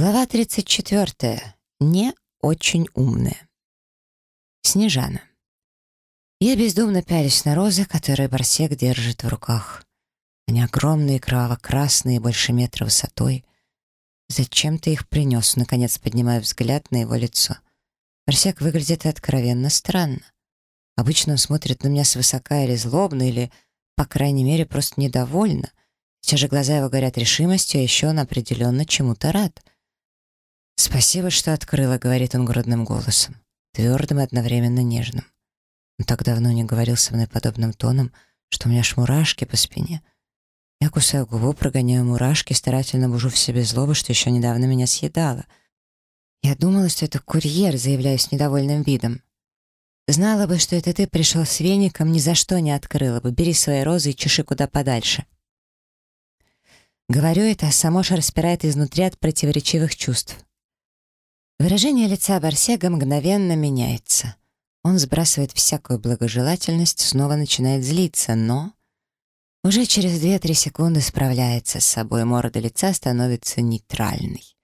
Глава 34. Не очень умная. Снежана. Я бездумно пялюсь на розы, которые Барсек держит в руках. Они огромные, кроваво-красные, больше метра высотой. Зачем ты их принес? Наконец поднимаю взгляд на его лицо. Барсек выглядит откровенно странно. Обычно он смотрит на меня свысока или злобно, или, по крайней мере, просто недовольно. Сейчас же глаза его горят решимостью, а еще он определенно чему-то рад — «Спасибо, что открыла», — говорит он грудным голосом, твердым и одновременно нежным. Он так давно не говорил со мной подобным тоном, что у меня аж мурашки по спине. Я кусаю губу, прогоняю мурашки, старательно бужу в себе злобу, что еще недавно меня съедало. Я думала, что это курьер, заявляю с недовольным видом. Знала бы, что это ты пришел с веником, ни за что не открыла бы. Бери свои розы и чеши куда подальше. Говорю это, а само же распирает изнутри от противоречивых чувств. Выражение лица Барсега мгновенно меняется. Он сбрасывает всякую благожелательность, снова начинает злиться, но... Уже через 2-3 секунды справляется с собой, морда лица становится нейтральной.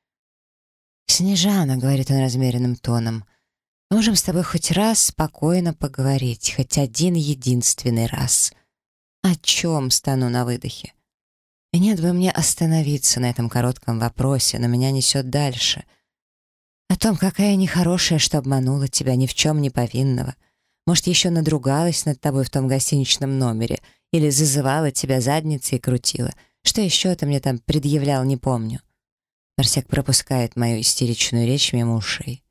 «Снежана», — говорит он размеренным тоном, — «можем с тобой хоть раз спокойно поговорить, хоть один единственный раз». «О чем?» — стану на выдохе. И нет бы мне остановиться на этом коротком вопросе, но меня несет дальше — о том, какая нехорошая, что обманула тебя, ни в чем не повинного. Может, еще надругалась над тобой в том гостиничном номере или зазывала тебя задницей и крутила. Что еще ты мне там предъявлял, не помню. Марсек пропускает мою истеричную речь мимо ушей.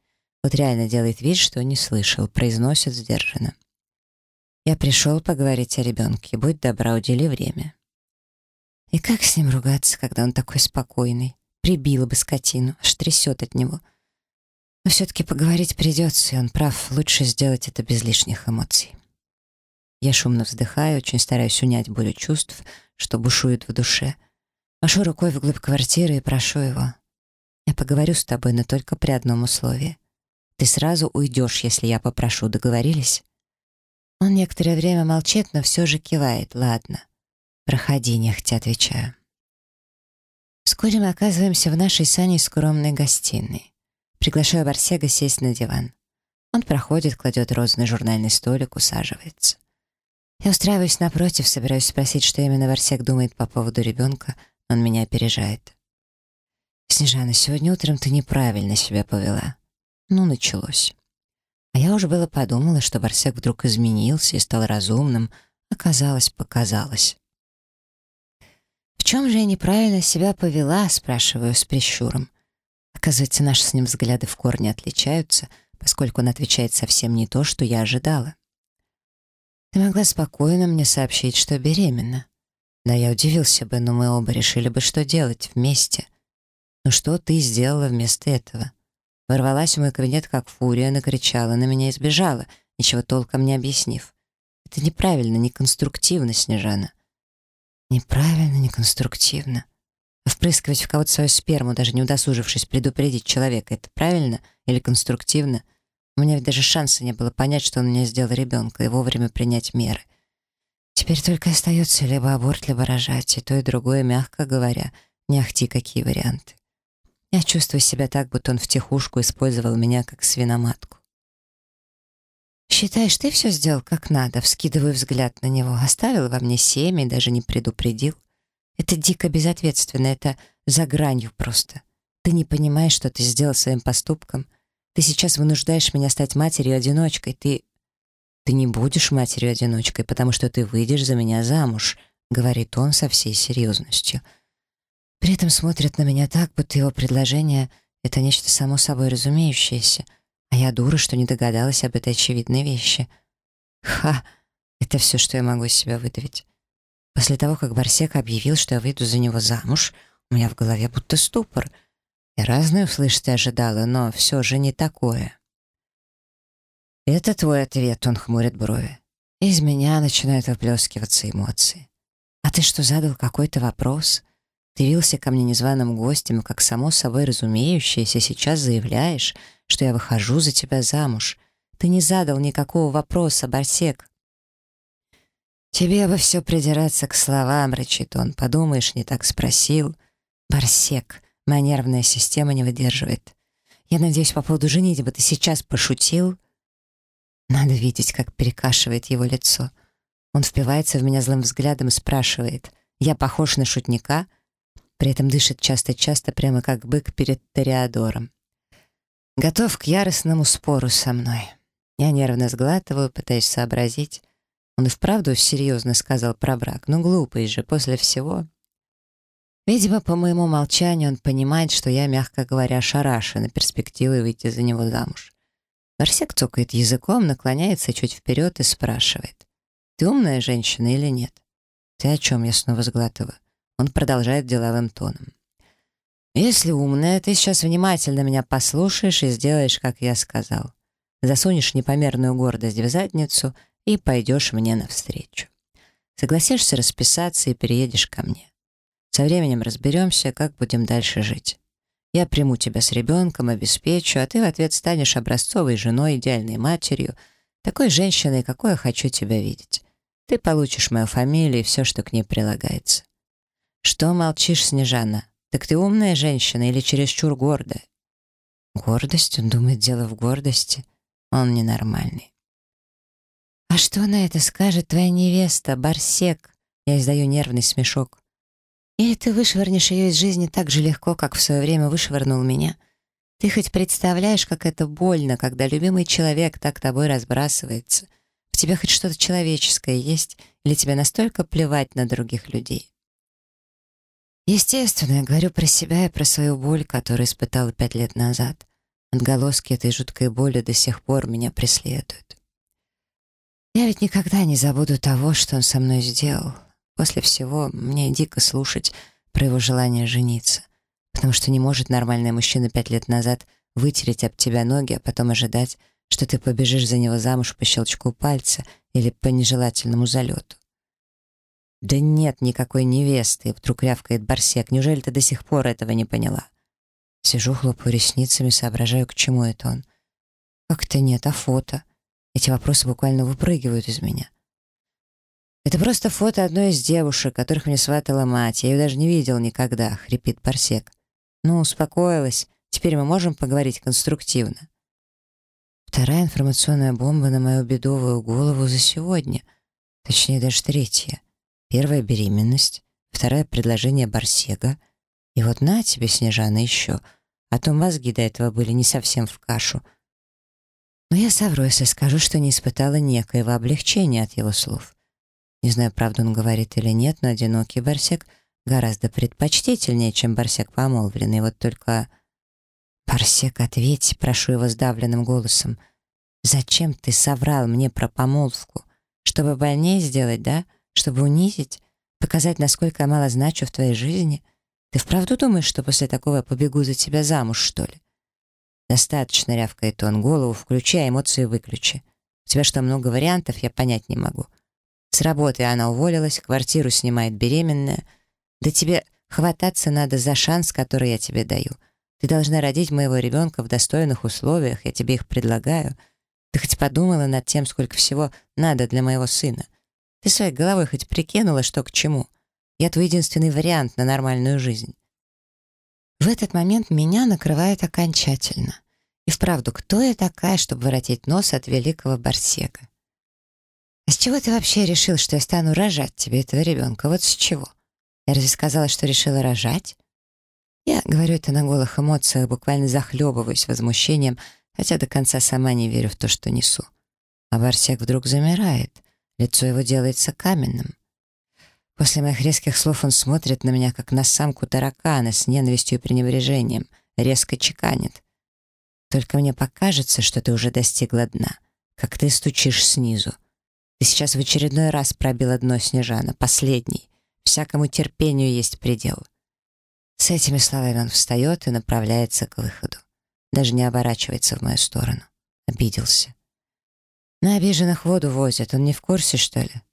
Вот реально делает вид, что не слышал, произносит сдержанно. Я пришел поговорить о ребенке. Будь добра, удели время. И как с ним ругаться, когда он такой спокойный? Прибила бы скотину, аж трясет от него — но все-таки поговорить придется, и он прав, лучше сделать это без лишних эмоций. Я шумно вздыхаю, очень стараюсь унять боль чувств, что бушует в душе. Машу рукой вглубь квартиры и прошу его. Я поговорю с тобой, но только при одном условии. Ты сразу уйдешь, если я попрошу, договорились? Он некоторое время молчит, но все же кивает. Ладно. Проходи, нехотя отвечаю. Вскоре мы оказываемся в нашей сане скромной гостиной. Приглашаю Барсега сесть на диван. Он проходит, кладет розы на журнальный столик, усаживается. Я устраиваюсь напротив, собираюсь спросить, что именно Барсег думает по поводу ребенка, он меня опережает. «Снежана, сегодня утром ты неправильно себя повела». Ну, началось. А я уже было подумала, что Барсек вдруг изменился и стал разумным. Оказалось, показалось. «В чем же я неправильно себя повела?» — спрашиваю с прищуром. Оказывается, наши с ним взгляды в корне отличаются, поскольку он отвечает совсем не то, что я ожидала. Ты могла спокойно мне сообщить, что беременна. Да, я удивился бы, но мы оба решили бы, что делать вместе. Но что ты сделала вместо этого? Ворвалась в мой кабинет, как фурия, накричала, на меня избежала, ничего толком не объяснив. Это неправильно, неконструктивно, Снежана. Неправильно, неконструктивно. Впрыскивать в кого-то свою сперму, даже не удосужившись предупредить человека, это правильно или конструктивно? У меня ведь даже шанса не было понять, что он мне сделал ребенка, и вовремя принять меры. Теперь только остается либо аборт, либо рожать, и то, и другое, мягко говоря, не ахти какие варианты. Я чувствую себя так, будто он втихушку использовал меня как свиноматку. «Считаешь, ты все сделал как надо?» Вскидываю взгляд на него. Оставил во мне семя и даже не предупредил. Это дико безответственно, это за гранью просто. Ты не понимаешь, что ты сделал своим поступком. Ты сейчас вынуждаешь меня стать матерью-одиночкой. Ты... Ты не будешь матерью-одиночкой, потому что ты выйдешь за меня замуж, говорит он со всей серьезностью. При этом смотрит на меня так, будто его предложение — это нечто само собой разумеющееся, а я дура, что не догадалась об этой очевидной вещи. Ха! Это все, что я могу из себя выдавить. После того, как Барсек объявил, что я выйду за него замуж, у меня в голове будто ступор. Я разное услышать ожидала, но все же не такое. «Это твой ответ», — он хмурит брови. Из меня начинают выплескиваться эмоции. «А ты что, задал какой-то вопрос? Ты вился ко мне незваным гостем, как само собой разумеющееся сейчас заявляешь, что я выхожу за тебя замуж. Ты не задал никакого вопроса, Барсек». «Тебе бы все придираться к словам», — рычит он. «Подумаешь, не так спросил». «Барсек», Моя нервная система не выдерживает. Я надеюсь, по поводу женитьбы ты сейчас пошутил? Надо видеть, как перекашивает его лицо. Он впивается в меня злым взглядом и спрашивает, «Я похож на шутника?» При этом дышит часто-часто, прямо как бык перед Тореадором. Готов к яростному спору со мной. Я нервно сглатываю, пытаюсь сообразить. Он и вправду серьезно сказал про брак. Ну, глупый же, после всего. Видимо, по моему молчанию он понимает, что я, мягко говоря, ошарашена перспективой выйти за него замуж. Барсек цокает языком, наклоняется чуть вперед и спрашивает. «Ты умная женщина или нет?» «Ты о чем?» — я снова сглатываю. Он продолжает деловым тоном. «Если умная, ты сейчас внимательно меня послушаешь и сделаешь, как я сказал. Засунешь непомерную гордость в задницу и пойдешь мне навстречу. Согласишься расписаться и переедешь ко мне. Со временем разберемся, как будем дальше жить. Я приму тебя с ребенком, обеспечу, а ты в ответ станешь образцовой женой, идеальной матерью, такой женщиной, какой я хочу тебя видеть. Ты получишь мою фамилию и все, что к ней прилагается. Что молчишь, Снежана? Так ты умная женщина или чересчур гордая? Гордость? Он думает, дело в гордости. Он ненормальный. А что на это скажет твоя невеста, Барсек? Я издаю нервный смешок. Или ты вышвырнешь ее из жизни так же легко, как в свое время вышвырнул меня? Ты хоть представляешь, как это больно, когда любимый человек так тобой разбрасывается? В тебе хоть что-то человеческое есть? Или тебе настолько плевать на других людей? Естественно, я говорю про себя и про свою боль, которую испытала пять лет назад. Отголоски этой жуткой боли до сих пор меня преследуют. Я ведь никогда не забуду того, что он со мной сделал. После всего мне дико слушать про его желание жениться, потому что не может нормальный мужчина пять лет назад вытереть об тебя ноги, а потом ожидать, что ты побежишь за него замуж по щелчку пальца или по нежелательному залету. «Да нет никакой невесты!» — вдруг рявкает Барсек. «Неужели ты до сих пор этого не поняла?» Сижу, хлопаю ресницами, соображаю, к чему это он. «Как это нет, а фото?» Эти вопросы буквально выпрыгивают из меня. «Это просто фото одной из девушек, которых мне сватала мать. Я ее даже не видел никогда», — хрипит Парсек. «Ну, успокоилась. Теперь мы можем поговорить конструктивно». Вторая информационная бомба на мою бедовую голову за сегодня. Точнее, даже третья. Первая — беременность. Второе — предложение Барсега. И вот на тебе, Снежана, еще. А то мозги до этого были не совсем в кашу. Но я совру, если скажу, что не испытала некоего облегчения от его слов. Не знаю, правду он говорит или нет, но одинокий барсек гораздо предпочтительнее, чем барсек помолвленный. Вот только... «Барсек, ответь», — прошу его сдавленным голосом. «Зачем ты соврал мне про помолвку? Чтобы больнее сделать, да? Чтобы унизить? Показать, насколько я мало значу в твоей жизни? Ты вправду думаешь, что после такого я побегу за тебя замуж, что ли?» «Достаточно», — рявкает он, — «голову включи, эмоции выключи. У тебя что, много вариантов, я понять не могу. С работы она уволилась, квартиру снимает беременная. Да тебе хвататься надо за шанс, который я тебе даю. Ты должна родить моего ребенка в достойных условиях, я тебе их предлагаю. Ты хоть подумала над тем, сколько всего надо для моего сына? Ты своей головой хоть прикинула, что к чему? Я твой единственный вариант на нормальную жизнь. В этот момент меня накрывает окончательно. И вправду, кто я такая, чтобы воротить нос от великого Барсека? «А с чего ты вообще решил, что я стану рожать тебе этого ребенка? Вот с чего? Я разве сказала, что решила рожать?» Я говорю это на голых эмоциях, буквально захлебываюсь возмущением, хотя до конца сама не верю в то, что несу. А Барсек вдруг замирает, лицо его делается каменным. После моих резких слов он смотрит на меня, как на самку таракана, с ненавистью и пренебрежением, резко чеканит. «Только мне покажется, что ты уже достигла дна, как ты стучишь снизу. Ты сейчас в очередной раз пробила дно Снежана, последний. Всякому терпению есть предел. С этими словами он встает и направляется к выходу. Даже не оборачивается в мою сторону. Обиделся. На обиженных воду возят, он не в курсе, что ли?